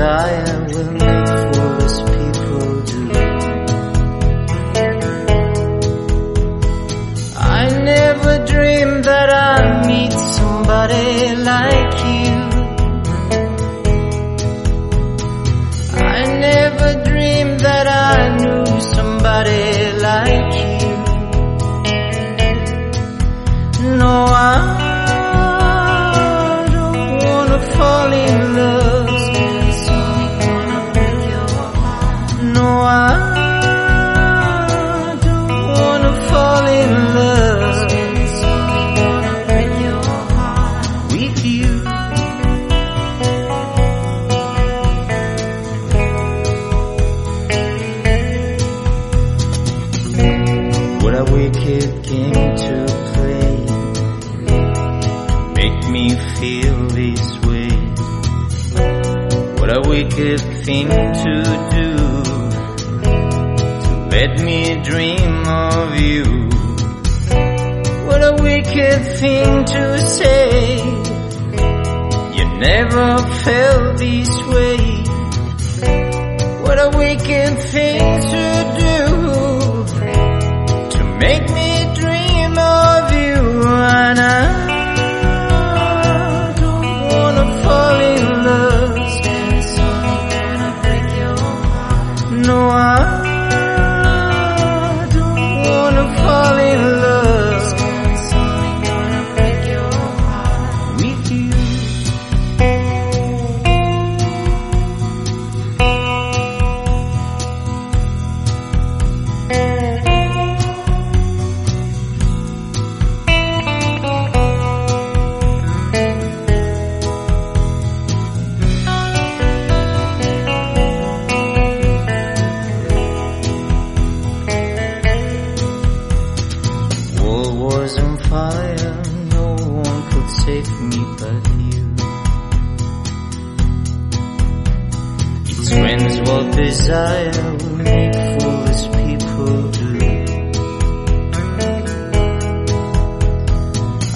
I will make people do. I never dreamed that I meet somebody like you. I never dreamed that I knew somebody like you. No, I don't wanna fall in love. Wicked game to play. Make me feel this way. What a wicked thing to do. To let me dream of you. What a wicked thing to say. You never felt this way. What a wicked thing to no one could save me but you. Its winds what desire will make foolish people do.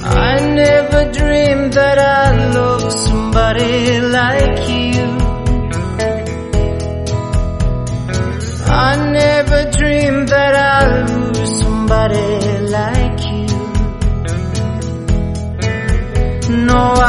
I never dreamed that I'd love somebody like you. I never dreamed that I'd lose somebody like No